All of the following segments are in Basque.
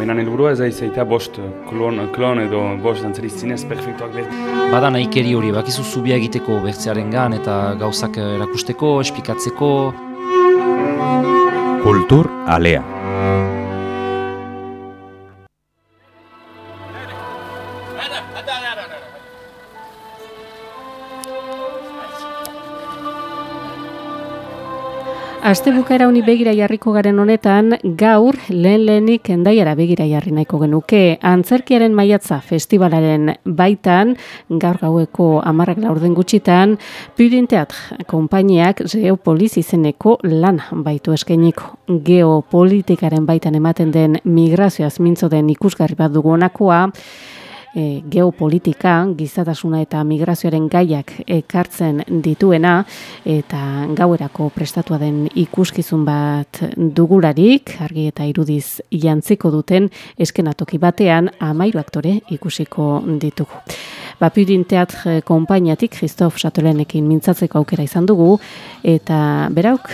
Menan helburua ez aizaita bost klon, klon edo bost dantzari zinez perfektuak behar. Bada nahikeri hori, bakizu zubia egiteko bertzearen gan eta gauzak erakusteko, espikatzeko. Kultur alea. Aste bukaera honi begira jarriko garen honetan, gaur lehen lehenik endaiara begira jarri nahiko genuke. Antzerkiaren maiatza festivalaren baitan, gaur gaueko amarrak laurden gutxitan, Pudinteat konpainiak geopoliz izeneko lan baitu eskainiko. Geopolitikaren baitan ematen den migrazioaz mintzo den ikusgarri bat dugu honakoa, e, geopolitika, gizatasuna eta migrazioaren gaiak ekartzen dituena eta gauerako prestatua den ikuskizun bat dugularik, argi eta irudiz jantziko duten eskenatoki batean amairu aktore ikusiko ditugu. Bapudin Teatr konpainiatik Christoph Chatolenekin mintzatzeko aukera izan dugu eta berauk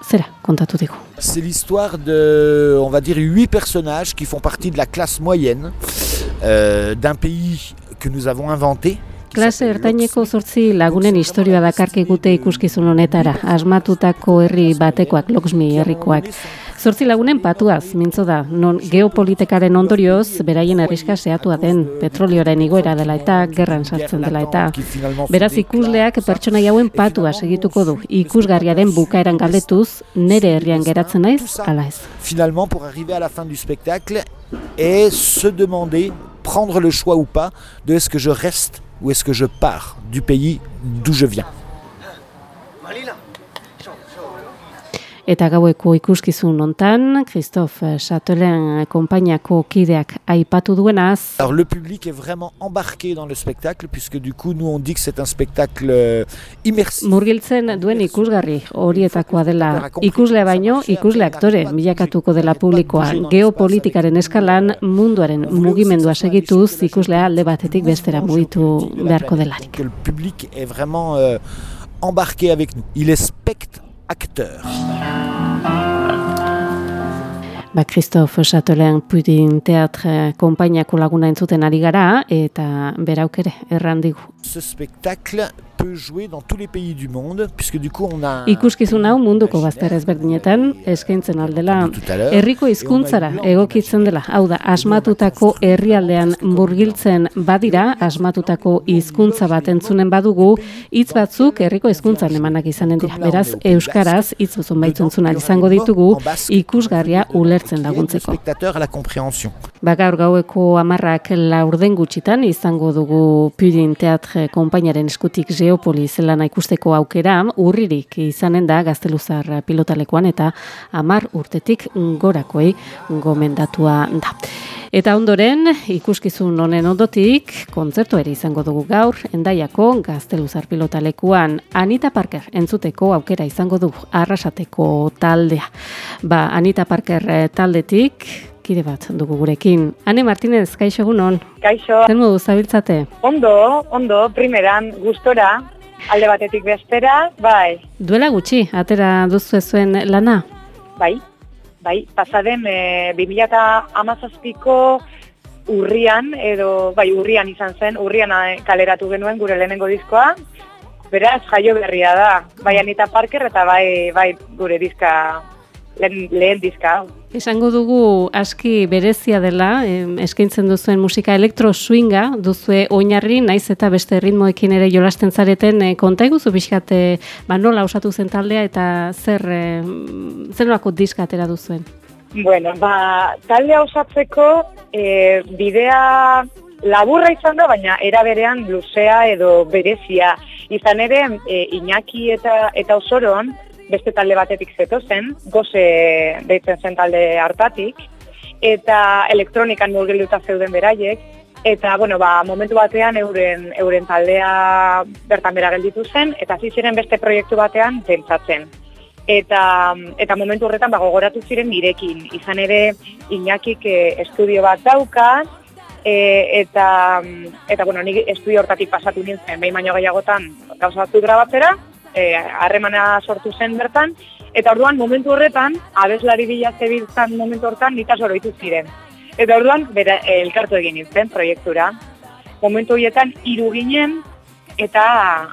zera kontatu digu. C'est l'histoire de, on va dire, huit personnages qui font partie de la classe moyenne d'un pays que nous avons inventé. Klase ertaineko zortzi lagunen historioa dakarkigute ikuskizun honetara. Asmatutako herri batekoak, Loksmi herrikoak. Zortzi lagunen patuaz, mintzo da, non geopolitikaren ondorioz, beraien arriska zehatua den petrolioaren igoera dela eta gerran sartzen dela eta. Beraz ikusleak pertsona hauen patua segituko du, ikusgarriaren bukaeran galdetuz, nere herrian geratzen naiz, ala ez. Finalement, pour arriver à la fin du spectacle, et se demander, prendre le choix ou pas, de est-ce que je reste ou est-ce que je pars du pays d'où je viens. Eta gaueko ikuskizun hontan, Christophe Chatelain konpainiako kideak aipatu duenaz. Alors le public est vraiment embarqué dans le spectacle puisque du coup nous on dit que c'est un spectacle euh, immersif. Murgiltzen duen ikusgarri horietakoa dela ikusle baino ikusle aktore bilakatuko dela publikoa. Geopolitikaren eskalan munduaren mugimendua segituz ikuslea alde batetik bestera mugitu beharko delarik. Le public est vraiment euh, embarqué avec nous. Il est spectacle acteur. Ba, Christophe Chatolean Pudin Teatre konpainiako laguna entzuten ari gara, eta berauk ere, errandigu. Ce spectacle peut jouer dans tous les pays du monde, puisque du coup on a... Ikuskizun hau munduko bazter ezberdinetan, eskaintzen aldela, herriko hizkuntzara egokitzen dela, hau da, asmatutako herrialdean murgiltzen badira, asmatutako hizkuntza bat entzunen badugu, hitz batzuk herriko hizkuntzan emanak izanen dira. Beraz, euskaraz hitz zuzun baitzuntzun izango ditugu, ikusgarria ulertzen laguntzeko. Spectateur à la compréhension. Ba, gaur gaueko amarrak laurden gutxitan izango dugu Pudin Teatre konpainaren eskutik Geopolis lana ikusteko aukera, urririk izanen da gazteluzar pilotalekoan eta amar urtetik gorakoei gomendatua da. Eta ondoren, ikuskizun honen ondotik, kontzertu ere izango dugu gaur, endaiako gazteluzar pilotalekuan Anita Parker entzuteko aukera izango dugu arrasateko taldea. Ba, Anita Parker eh, taldetik, kide bat dugu gurekin. Ane Martinez, kaixo egunon? Kaixo. Zer modu zabiltzate? Ondo, ondo, primeran, gustora, alde batetik bestera, bai. Duela gutxi, atera duzu zuen lana? Bai, bai, pasaden e, 2008ko urrian, edo, bai, urrian izan zen, urrian eh, kaleratu genuen gure lehenengo diskoa, beraz, jaio berria da, bai Anita Parker eta bai, bai gure diska, lehen, lehen diska. Esango dugu aski berezia dela, em, eskaintzen duzuen musika elektro swinga, duzue oinarri, naiz eta beste ritmoekin ere jolasten zareten, e, konta eguzu pixkat, e, ba nola osatu zen taldea eta zer, e, zer nolako diska atera duzuen? Bueno, ba, taldea osatzeko e, bidea laburra izan da, baina era berean luzea edo berezia. Izan ere, e, Iñaki eta, eta osoron, beste talde batetik zetozen, goze deitzen zen talde hartatik, eta elektronikan murgilduta zeuden beraiek, Eta, bueno, ba, momentu batean euren, euren taldea bertan bera gelditu zen, eta hasi ziren beste proiektu batean pentsatzen. Eta, eta momentu horretan ba, gogoratu ziren nirekin. Izan ere, Iñakik eh, estudio bat dauka, e, eta, eta bueno, nik estudio hortatik pasatu nintzen, behin baino gehiagotan gauza batzuk grabatzera, e, harremana sortu zen bertan, eta orduan momentu horretan, abeslari bila zebiltzan momentu horretan, nita soroitu ziren. Eta orduan, bera, e, elkartu egin nintzen proiektura. Momentu horietan, hiru ginen, eta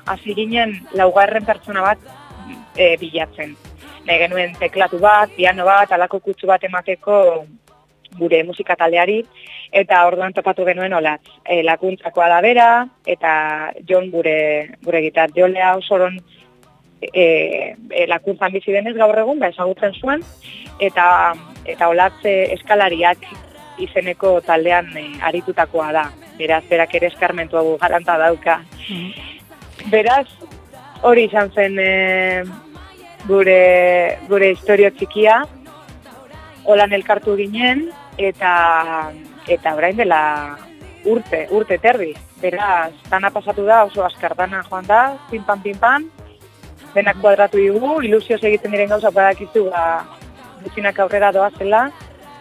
hasi ginen laugarren pertsona bat e, bilatzen. Nahi genuen teklatu bat, piano bat, alako kutsu bat emateko gure musika taldeari, eta orduan topatu genuen olatz. E, lakuntzakoa da bera, eta jon gure, gure gitar. Jolea osoron e, e, lakuntzan bizi denez gaur egun, ba, ezagutzen zuen, eta, eta olatze eskalariak izeneko taldean e, aritutakoa da. Beraz, berak ere eskarmentu hau garanta dauka. Beraz, hori izan zen e, gure, gure historio txikia, holan elkartu ginen, eta eta orain dela urte, urte terdi. Beraz, dana pasatu da, oso askartana joan da, pinpan pinpan, denak kuadratu dugu, ilusioz egiten diren gauza badakizu ba, gutxinak aurrera doazela,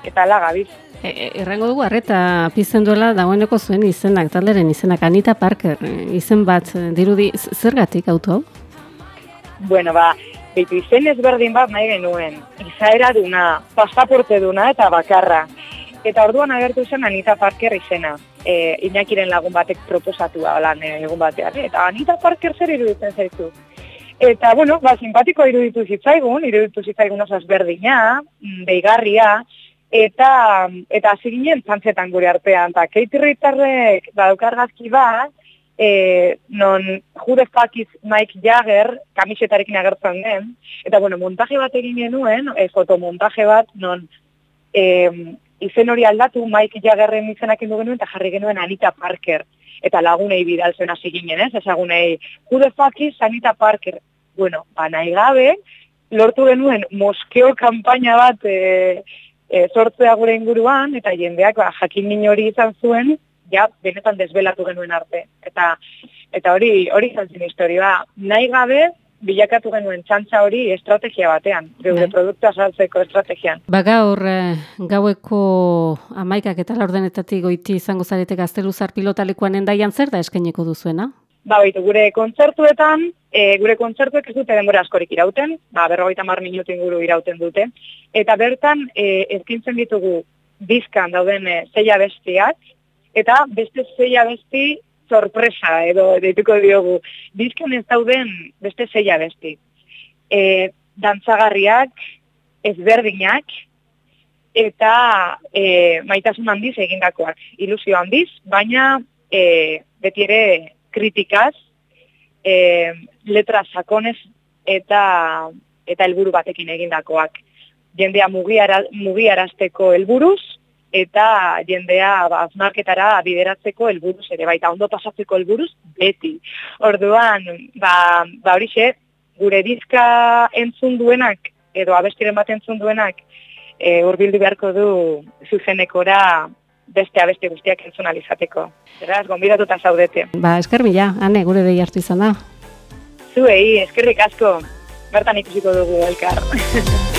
eta ala gabiz. E, e, errango dugu, arreta pizten duela dagoeneko zuen izenak, talderen izenak, Anita Parker, izen bat, dirudi, zergatik auto hau? Bueno, ba, Beitu izen ezberdin bat nahi genuen, izaera duna, pasaporte duna eta bakarra. Eta orduan agertu zen Anita Parker izena, e, inakiren lagun batek proposatu lan e, egun batean. Eta Anita Parker zer iruditzen zaitu. Eta, bueno, ba, simpatiko iruditu zitzaigun, iruditu zitzaigun osaz berdina, mm, deigarria, eta eta hasi ginen zantzetan gure artean. Eta keitirritarrek badaukargazki bat, e, non fuck is Mike Jagger kamisetarekin agertzen den, eta bueno, montaje bat egin genuen, e, fotomontaje bat, non e, izen hori aldatu Mike Jaggerren izenak indu genuen, eta jarri genuen Anita Parker, eta lagunei bidaltzen hasi ginen, ez? Ezagunei, Who the fuck is Anita Parker? Bueno, ba nahi gabe, lortu genuen moskeo kanpaina bat e, e, sortzea gure inguruan, eta jendeak ba, jakin hori izan zuen, ja, benetan desbelatu genuen arte. Eta eta hori hori izan zen historia. Nahi gabe, bilakatu genuen txantza hori estrategia batean, geure Bai. produktua saltzeko estrategian. Ba gaur eh, gaueko amaikak eta laurdenetatik goiti izango zarete gazteluzar pilotalekuan endaian zer da eskaineko duzuena? Ba, baitu, gure kontzertuetan, e, gure kontzertuek ez dute denbora askorik irauten, ba, berrogeita mar minutu inguru irauten dute, eta bertan e, ezkintzen ditugu bizkan dauden e, zeia bestiak, eta beste zeia besti sorpresa edo deituko diogu. Bizkan ez dauden beste zeia besti. E, dantzagarriak, ezberdinak, eta e, maitasun handiz egindakoak. Ilusio handiz, baina e, beti ere kritikaz, e, letra sakonez eta eta helburu batekin egindakoak. Jendea mugiara, mugiarazteko helburuz, eta jendea ba, aznarketara bideratzeko helburuz ere baita ondo pasatzeko helburuz beti. Orduan, ba, ba horixe, gure dizka entzun duenak edo abestiren bat entzun duenak e, urbildu beharko du zuzenekora beste abesti guztiak entzun alizateko. Beraz, gonbidatuta zaudete. Ba, esker mila, ane, gure dei hartu izan da. Zuei, eskerrik asko, bertan ikusiko dugu elkar.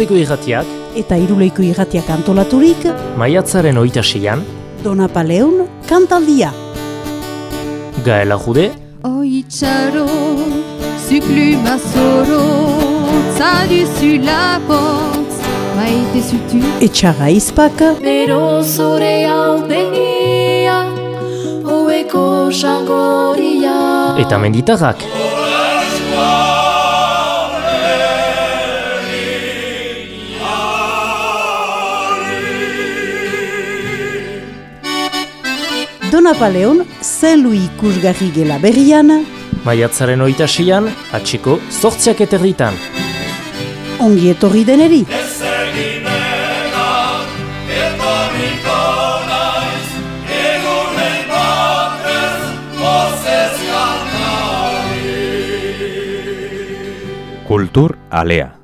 Amikuseko irratiak, eta iruleiko irratiak antolaturik, maiatzaren oita seian, Donapaleun kantaldia. Gaela Jude, Oitzaro, zukluma zoro, tzadu zu lapotz, maite zutu. Etxarra izpak, Bero zure alpegia, hoeko xangoria. eta menditarrak. Donapaleun, Saint-Louis ikusgarri gela berrian, Maiatzaren oita seian, atxeko zortziak eterditan. ongi etorri deneri. Kultur Alea.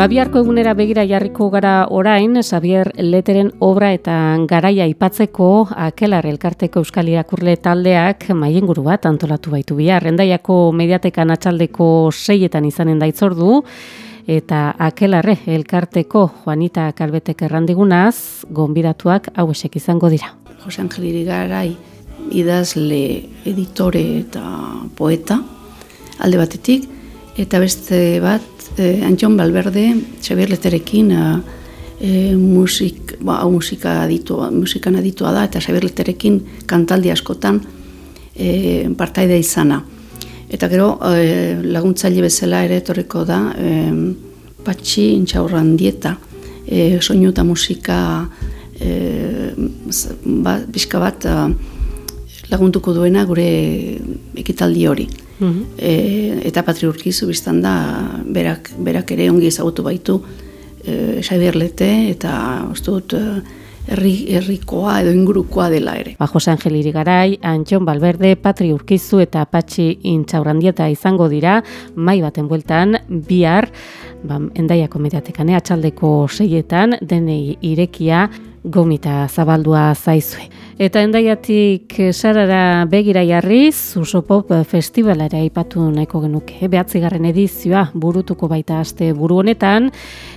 Babiarko egunera begira jarriko gara orain, Xavier Leteren obra eta garaia aipatzeko akelar elkarteko euskal irakurle taldeak maienguru bat antolatu baitu bihar. Rendaiako mediatekan atxaldeko seietan izanen daitzordu, eta akelarre elkarteko Juanita Kalbetek errandigunaz, gonbidatuak hauesek izango dira. Jose Angel Irigarai idazle, editore eta poeta alde batetik, eta beste bat eh, Antxon Balberde, Xabier Leterekin eh, eh, musik, ba, musika aditua, musikan aditua da, eta Xabier Leterekin kantaldi askotan eh, partaide izana. Eta gero eh, laguntzaile bezala ere etorriko da eh, Patxi Intxaurran dieta, eh, soinu eta musika z- ba, pixka bat eh, laguntuko duena gure ekitaldi hori. E, eta Patri Urkizu biztan da, berak, berak ere ongi ezagutu baitu e, Xabier Lete eta uste dut e, herri, herrikoa edo ingurukoa dela ere. Ba, Jose Angel Irigarai, Antxon Balberde, Patri Urkizu eta Patxi Intxaurrandieta izango dira, mai baten bueltan, bihar, ba, endaiako mediatekan, eh, atxaldeko seietan, denei irekia, gomita zabaldua zaizue. Eta endaiatik eh, sarara begira jarriz, Usopop festivalara aipatu nahiko genuke. Behatzigarren edizioa burutuko baita aste buru honetan,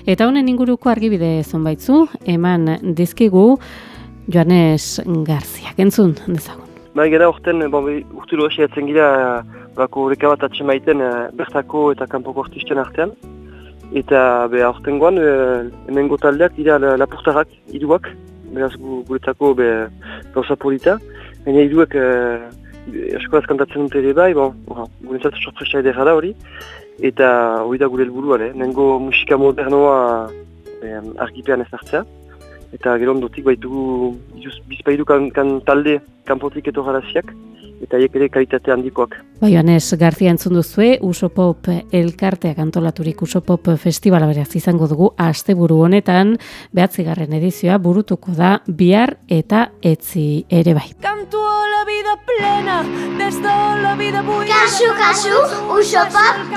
eta honen inguruko argibide zonbaitzu, eman dizkigu Joanes Garziak. Entzun, dezagun. Bai, gara urten, bon, be, urturo esiatzen gira, bako reka bat atxe maiten eh, bertako eta kanpoko artisten artean. Eta be, aurten goan, e, hemengo taldeak dira la- lapurtarrak, iduak, beraz gu, guretzako be, gauza polita. Baina iduak e, eskolaz kantatzen dute ere bai, bon, guretzat sorpresa edera da hori. Eta hori da gure helburua, eh? nengo musika modernoa e, argipean ezartzea. Eta gero ondotik baitugu izuz- bizpairu kan, kan talde kanpotik eto garaziak, eta haiek ere kalitate handikoak. Bai, Joanes Garzia entzun duzue, Usopop elkarteak antolaturik Usopop festivala beraz izango dugu asteburu honetan, behatzigarren edizioa burutuko da bihar eta etzi ere bai. Canto la vida plena, desde la vida buena. Kasu, kasu, Usopop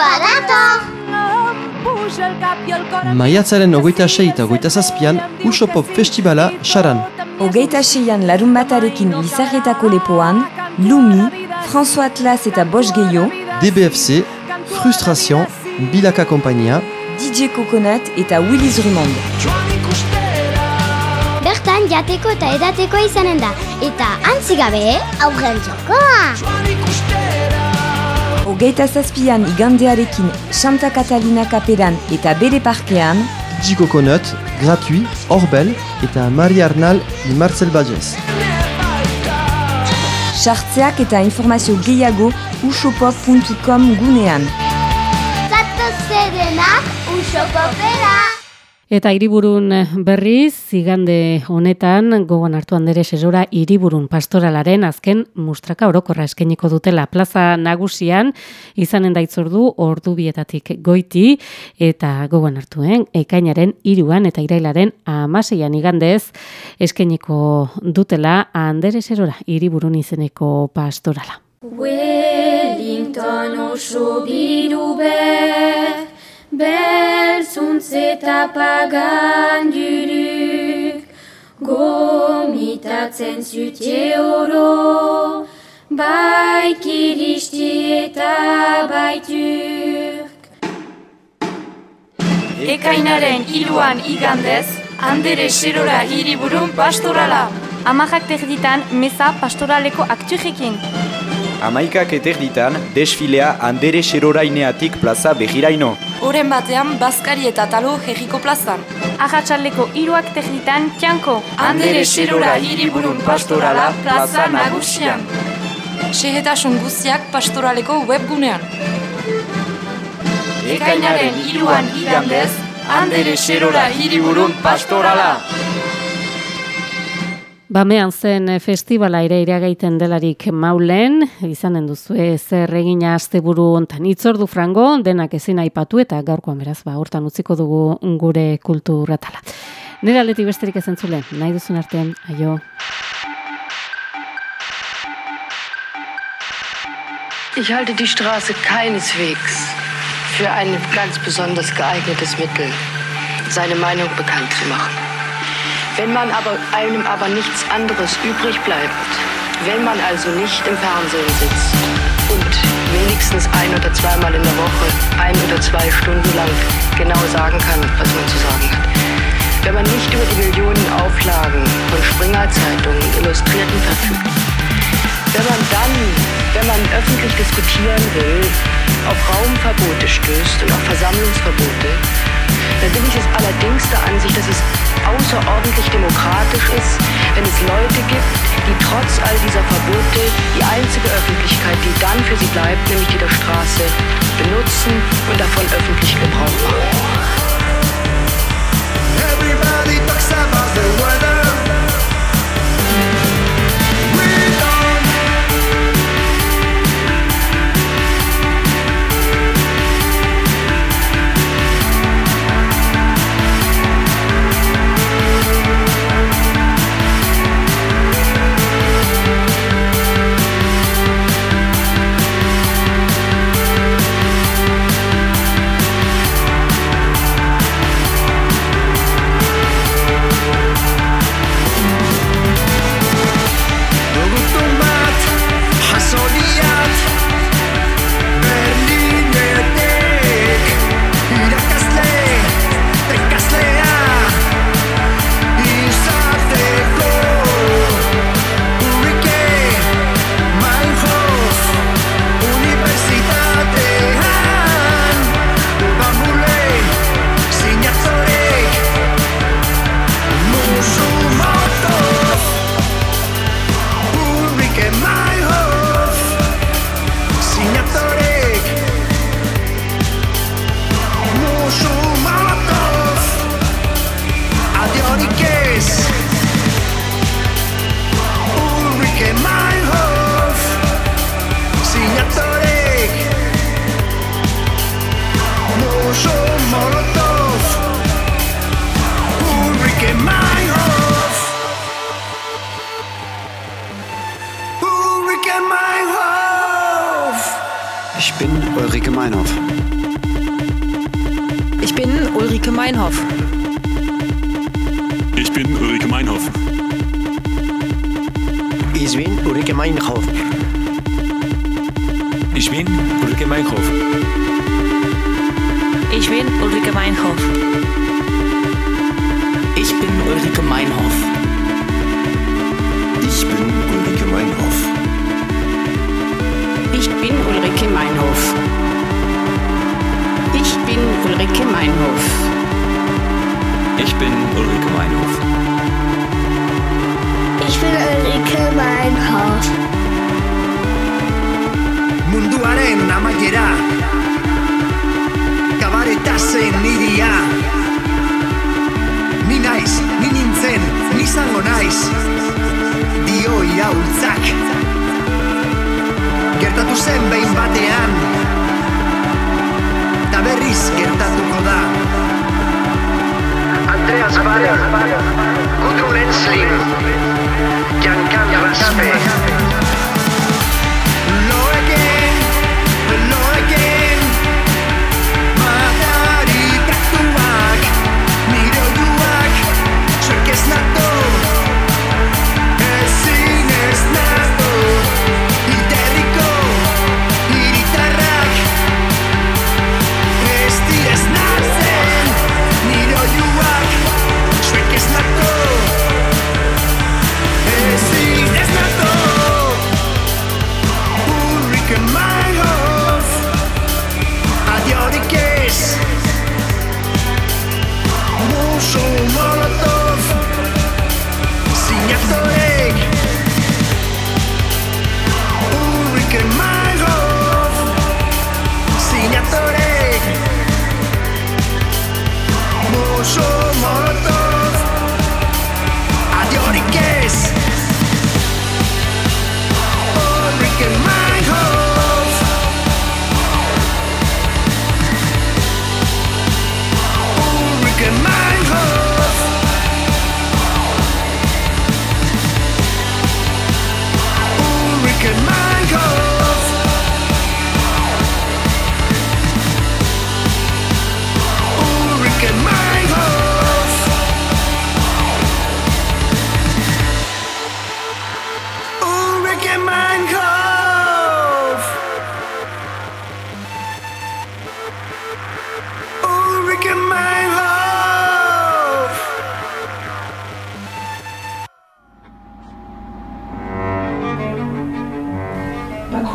cor. Maiatzaren ogoita sei eta ogoita zazpian Usopop Festivala saran. Hogeita seian larun batarekin Lizarretako lepoan, Lumi, François Atlas eta Bosch Gehiago, DBFC, Frustration, Bilaka Kompainia, DJ Coconut eta Willis Drummond. Bertan jateko eta edateko izanen da. Eta antzigabe, aurren txokoa! Hogeita zazpian igandearekin Santa Catalina kaperan eta bere parkean, DJ Coconut, Gratuit, Orbel eta Maria Arnal i Marcel Bages. sartzeak eta informazio gehiago usopop.com gunean. Zatozerenak Usopopera! Eta hiriburun berriz, zigande honetan, gogoan hartu handere sesora hiriburun pastoralaren azken mustraka orokorra eskeniko dutela plaza nagusian, izanen daitzordu ordu bietatik goiti, eta gogoan hartuen, ekainaren iruan eta irailaren amaseian igandez, eskeniko dutela andere serora hiriburun izeneko pastorala. Wellington oso biru ber, berzuntz eta pagan dyruk, gomitatzen zutie oro, bai kiristi eta baitur. Ekainaren iluan igandez, handere serora hiriburun pastorala. Amarrak terditan, meza pastoraleko akturekin. Amaikak eterditan, desfilea handere seroraineatik plaza behiraino. Horen batean, Baskari eta Talo herriko plazan. Arratxaldeko iruak terditan, Tianko. Andere serora hiriburun pastorala plaza nagusian. Sehetasun guztiak pastoraleko webgunean. Ekainaren iruan igandez, handere serora hiriburun pastorala. Bamean zen festivala ere iragaiten delarik maulen, izanen duzu zer egina asteburu hontan itzordu frango, denak ezin aipatu eta gaurkoan beraz, ba, hortan utziko dugu gure kulturatala. Nire aldetik besterik ezen zule, nahi duzun artean, aio. Ich halte die Straße keineswegs für ein ganz besonders geeignetes Mittel, seine Meinung bekannt zu machen. Wenn man aber einem aber nichts anderes übrig bleibt, wenn man also nicht im Fernsehen sitzt und wenigstens ein oder zweimal in der Woche ein oder zwei Stunden lang genau sagen kann, was man zu sagen hat. Wenn man nicht über die Millionen Auflagen von Springer-Zeitungen und Illustrierten verfügt. Wenn man dann, wenn man öffentlich diskutieren will, auf Raumverbote stößt und auf Versammlungsverbote, dann bin ich es allerdings der Ansicht, dass es außerordentlich demokratisch ist, wenn es Leute gibt, die trotz all dieser Verbote die einzige Öffentlichkeit, die dann für sie bleibt, nämlich die der Straße, benutzen und davon öffentlich Gebrauch machen. Bin Ulrike Meinhoff. Ich bin Ulrike Meinhoff. Ich bin Ulrike Meinhoff. Ich bin Ulrike Meinhoff. Ich bin Ulrike Meinhoff. Ich bin Ulrike Meinhoff. Ich bin Ulrike Meinhoff. Ich bin Ulrike Meinhoff. Ich bin Ulrike Meinhof. Ich bin Ulrike Meinhof. Ich bin Ulrike Meinhoff. Ich bin Ulrike Meinhof. Munduaren amaiera Kabareta zen niria Ni naiz, ni nintzen, ni izango naiz Dio iraultzak Gertatu zen behin batean. Ta berriz gertatuko da. Andreas Barer Gudrun Ensling Giancarlo Raspe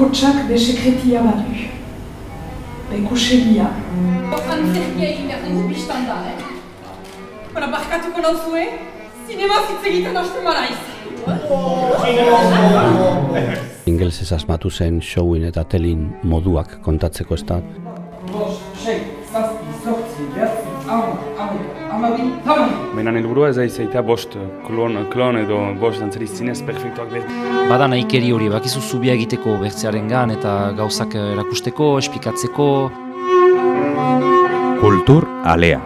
bakotsak be sekretia badu. Bekusegia. Antzerkia egin behar dugu biztan da, eh? Bara, barkatuko nauzue, zinema zitz egiten hasten maraiz. Ingelesez asmatu zen showin eta telin moduak kontatzeko ez da. sei, Menan helburua ez aiz aitea bost klon, klon edo bost dantzari zinez perfektuak behar. Bada nahikeri hori, bakizu zubia egiteko bertzearen gan eta gauzak erakusteko, espikatzeko. Kultur alea.